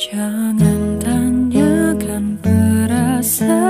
Jangan tanyakan perasaan.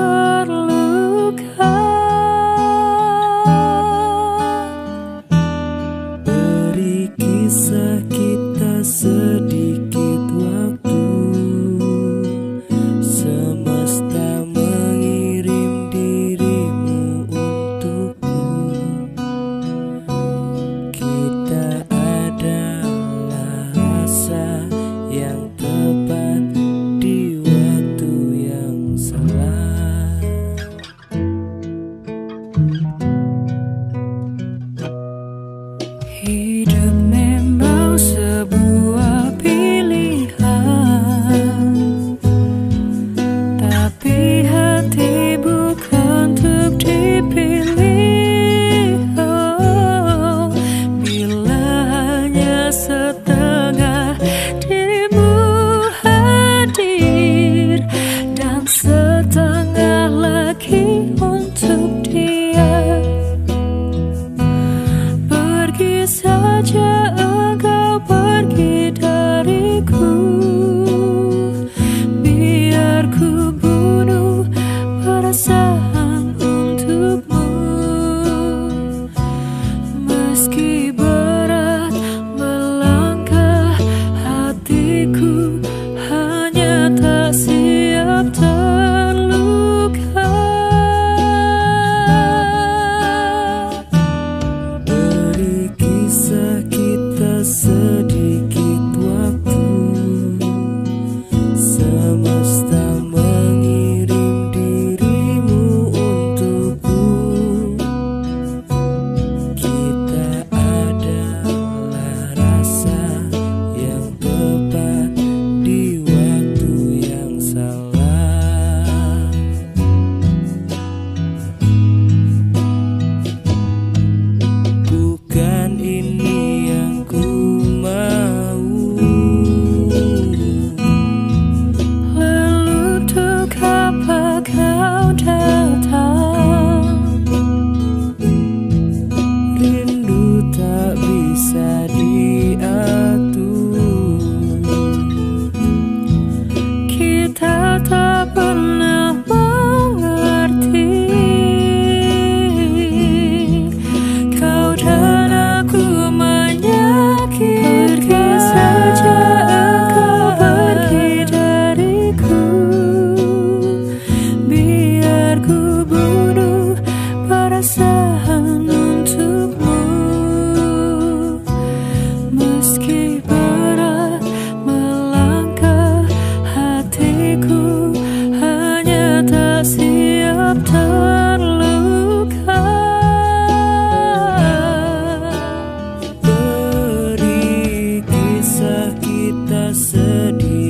kita sedikit sedih.